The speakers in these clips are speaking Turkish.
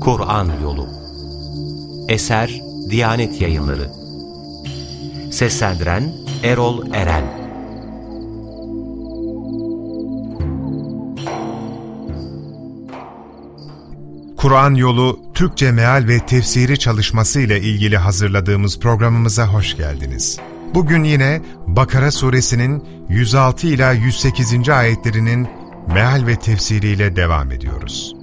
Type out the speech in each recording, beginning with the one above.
Kur'an Yolu. Eser Diyanet Yayınları. Seslendiren Erol Eren. Kur'an Yolu Türkçe Meal ve Tefsiri çalışması ile ilgili hazırladığımız programımıza hoş geldiniz. Bugün yine Bakara suresinin 106 ila 108. ayetlerinin meal ve tefsiriyle devam ediyoruz.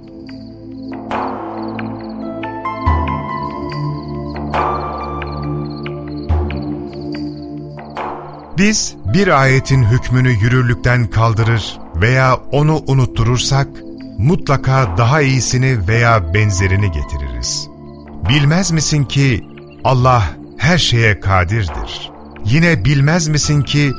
Biz bir ayetin hükmünü yürürlükten kaldırır veya onu unutturursak, mutlaka daha iyisini veya benzerini getiririz. Bilmez misin ki Allah her şeye kadirdir. Yine bilmez misin ki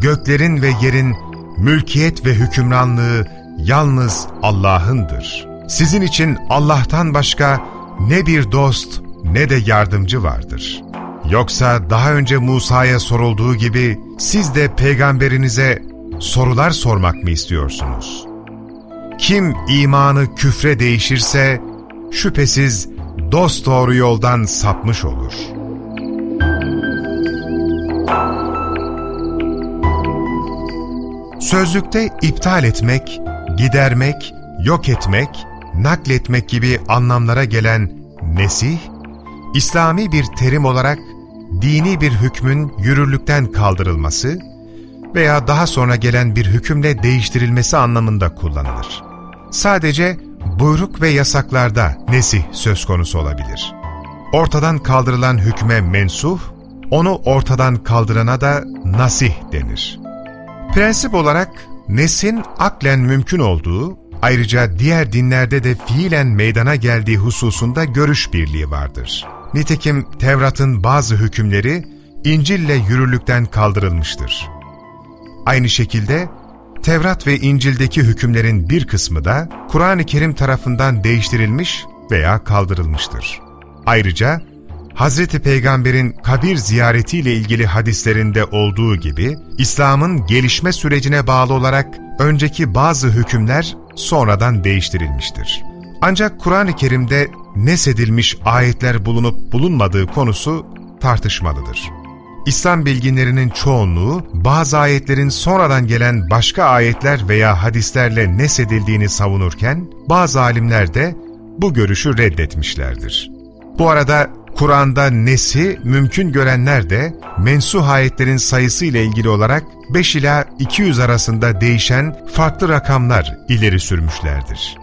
göklerin ve yerin mülkiyet ve hükümranlığı yalnız Allah'ındır. Sizin için Allah'tan başka ne bir dost ne de yardımcı vardır. Yoksa daha önce Musa'ya sorulduğu gibi siz de peygamberinize sorular sormak mı istiyorsunuz? Kim imanı küfre değişirse şüphesiz dosdoğru yoldan sapmış olur. Sözlükte iptal etmek, gidermek, yok etmek, nakletmek gibi anlamlara gelen nesih, İslami bir terim olarak dini bir hükmün yürürlükten kaldırılması veya daha sonra gelen bir hükümle değiştirilmesi anlamında kullanılır. Sadece buyruk ve yasaklarda nesih söz konusu olabilir. Ortadan kaldırılan hükme mensuh, onu ortadan kaldırana da nasih denir. Prensip olarak nesin aklen mümkün olduğu, ayrıca diğer dinlerde de fiilen meydana geldiği hususunda görüş birliği vardır. Nitekim Tevrat'ın bazı hükümleri İncil'le yürürlükten kaldırılmıştır. Aynı şekilde Tevrat ve İncil'deki hükümlerin bir kısmı da Kur'an-ı Kerim tarafından değiştirilmiş veya kaldırılmıştır. Ayrıca Hz. Peygamber'in kabir ziyaretiyle ilgili hadislerinde olduğu gibi İslam'ın gelişme sürecine bağlı olarak önceki bazı hükümler sonradan değiştirilmiştir. Ancak Kur'an-ı Kerim'de nesedilmiş ayetler bulunup bulunmadığı konusu tartışmalıdır. İslam bilginlerinin çoğunluğu bazı ayetlerin sonradan gelen başka ayetler veya hadislerle nesedildiğini savunurken bazı alimler de bu görüşü reddetmişlerdir. Bu arada Kur'an'da nesi mümkün görenler de mensuh ayetlerin sayısı ile ilgili olarak 5 ila 200 arasında değişen farklı rakamlar ileri sürmüşlerdir.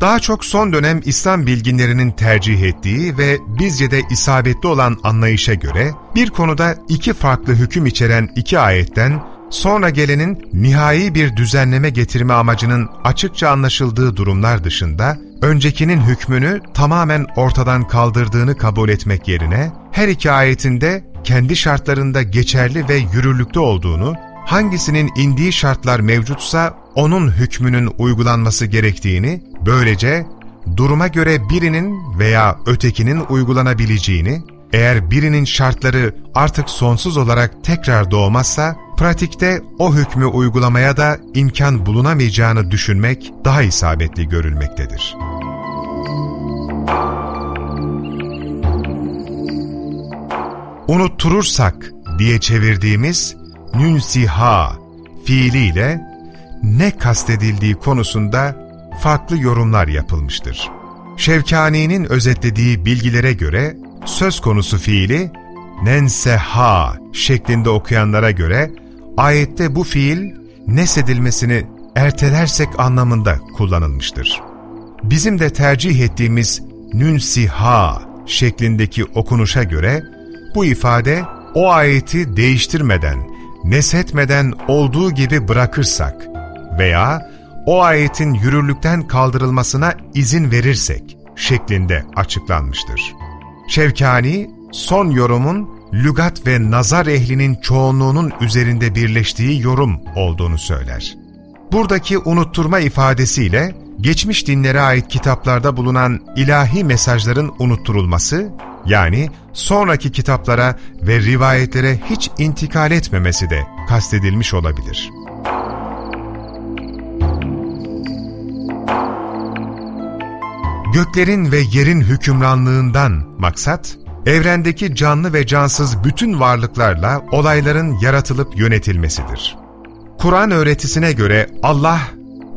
Daha çok son dönem İslam bilginlerinin tercih ettiği ve bizce de isabetli olan anlayışa göre bir konuda iki farklı hüküm içeren iki ayetten sonra gelenin nihai bir düzenleme getirme amacının açıkça anlaşıldığı durumlar dışında öncekinin hükmünü tamamen ortadan kaldırdığını kabul etmek yerine her iki ayetinde kendi şartlarında geçerli ve yürürlükte olduğunu, hangisinin indiği şartlar mevcutsa onun hükmünün uygulanması gerektiğini, böylece duruma göre birinin veya ötekinin uygulanabileceğini, eğer birinin şartları artık sonsuz olarak tekrar doğmazsa, pratikte o hükmü uygulamaya da imkan bulunamayacağını düşünmek daha isabetli görülmektedir. Unutturursak diye çevirdiğimiz nünsiha fiiliyle ne kastedildiği konusunda farklı yorumlar yapılmıştır. Şevkani'nin özetlediği bilgilere göre söz konusu fiili nenseha şeklinde okuyanlara göre ayette bu fiil nesedilmesini ertelersek anlamında kullanılmıştır. Bizim de tercih ettiğimiz nünsiha şeklindeki okunuşa göre bu ifade o ayeti değiştirmeden, nesetmeden olduğu gibi bırakırsak veya o ayetin yürürlükten kaldırılmasına izin verirsek şeklinde açıklanmıştır. Şevkani, son yorumun lügat ve nazar ehlinin çoğunluğunun üzerinde birleştiği yorum olduğunu söyler. Buradaki unutturma ifadesiyle geçmiş dinlere ait kitaplarda bulunan ilahi mesajların unutturulması, yani sonraki kitaplara ve rivayetlere hiç intikal etmemesi de kastedilmiş olabilir. Göklerin ve yerin hükümranlığından maksat, evrendeki canlı ve cansız bütün varlıklarla olayların yaratılıp yönetilmesidir. Kur'an öğretisine göre Allah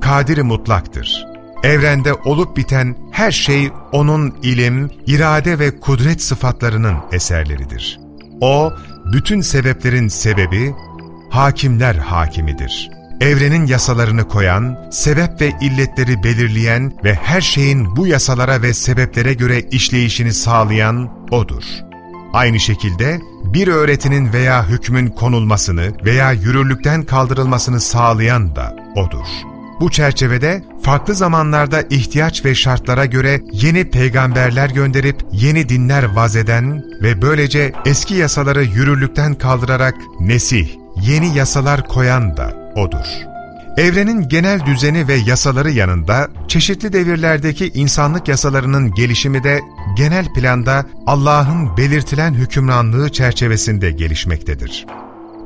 kadiri mutlaktır. Evrende olup biten her şey O'nun ilim, irade ve kudret sıfatlarının eserleridir. O, bütün sebeplerin sebebi, hakimler hakimidir. Evrenin yasalarını koyan, sebep ve illetleri belirleyen ve her şeyin bu yasalara ve sebeplere göre işleyişini sağlayan O'dur. Aynı şekilde bir öğretinin veya hükmün konulmasını veya yürürlükten kaldırılmasını sağlayan da O'dur. Bu çerçevede farklı zamanlarda ihtiyaç ve şartlara göre yeni peygamberler gönderip yeni dinler vazeden ve böylece eski yasaları yürürlükten kaldırarak nesih, yeni yasalar koyan da O'dur. Evrenin genel düzeni ve yasaları yanında çeşitli devirlerdeki insanlık yasalarının gelişimi de genel planda Allah'ın belirtilen hükümranlığı çerçevesinde gelişmektedir.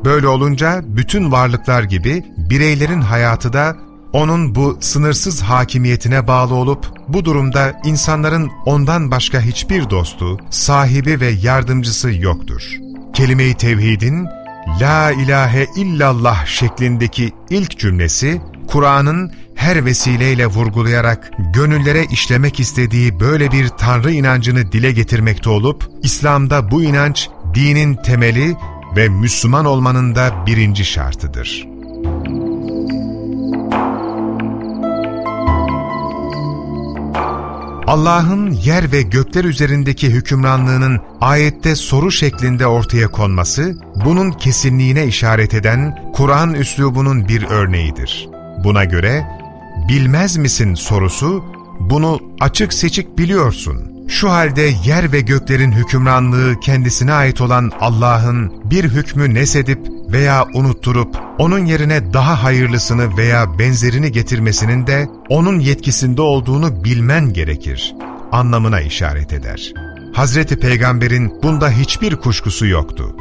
Böyle olunca bütün varlıklar gibi bireylerin hayatı da onun bu sınırsız hakimiyetine bağlı olup bu durumda insanların ondan başka hiçbir dostu, sahibi ve yardımcısı yoktur. Kelime-i Tevhid'in La ilahe illallah şeklindeki ilk cümlesi, Kur'an'ın her vesileyle vurgulayarak gönüllere işlemek istediği böyle bir Tanrı inancını dile getirmekte olup, İslam'da bu inanç dinin temeli ve Müslüman olmanın da birinci şartıdır. Allah'ın yer ve gökler üzerindeki hükümranlığının ayette soru şeklinde ortaya konması, bunun kesinliğine işaret eden Kur'an üslubunun bir örneğidir. Buna göre, bilmez misin sorusu, bunu açık seçik biliyorsun. Şu halde yer ve göklerin hükümranlığı kendisine ait olan Allah'ın bir hükmü nesedip veya unutturup onun yerine daha hayırlısını veya benzerini getirmesinin de onun yetkisinde olduğunu bilmen gerekir anlamına işaret eder. Hazreti Peygamber'in bunda hiçbir kuşkusu yoktu.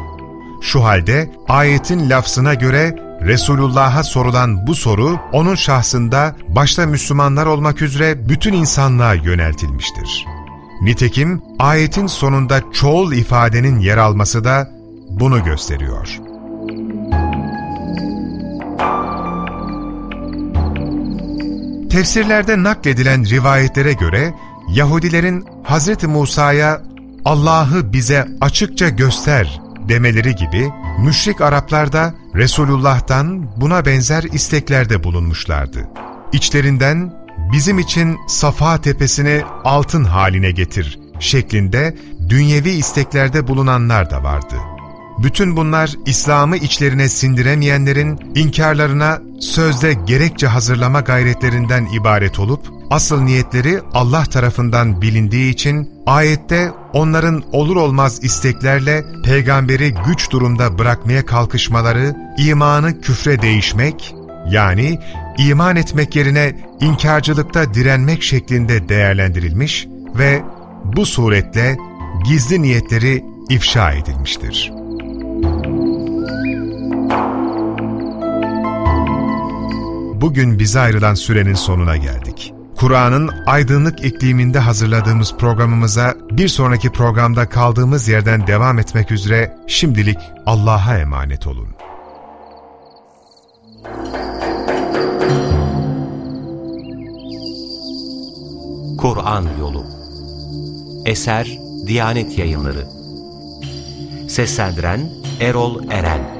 Şu halde ayetin lafzına göre Resulullah'a sorulan bu soru onun şahsında başta Müslümanlar olmak üzere bütün insanlığa yöneltilmiştir. Nitekim ayetin sonunda çoğul ifadenin yer alması da bunu gösteriyor. Tefsirlerde nakledilen rivayetlere göre Yahudilerin Hz. Musa'ya Allah'ı bize açıkça göster demeleri gibi müşrik Araplar da Resulullah'tan buna benzer isteklerde bulunmuşlardı. İçlerinden bizim için Safa tepesini altın haline getir şeklinde dünyevi isteklerde bulunanlar da vardı.'' Bütün bunlar İslam'ı içlerine sindiremeyenlerin inkarlarına sözde gerekçe hazırlama gayretlerinden ibaret olup, asıl niyetleri Allah tarafından bilindiği için ayette onların olur olmaz isteklerle peygamberi güç durumda bırakmaya kalkışmaları, imanı küfre değişmek, yani iman etmek yerine inkarcılıkta direnmek şeklinde değerlendirilmiş ve bu suretle gizli niyetleri ifşa edilmiştir. Bugün bize ayrılan sürenin sonuna geldik. Kur'an'ın aydınlık ikliminde hazırladığımız programımıza bir sonraki programda kaldığımız yerden devam etmek üzere şimdilik Allah'a emanet olun. Kur'an Yolu Eser Diyanet Yayınları Seslendiren Erol Eren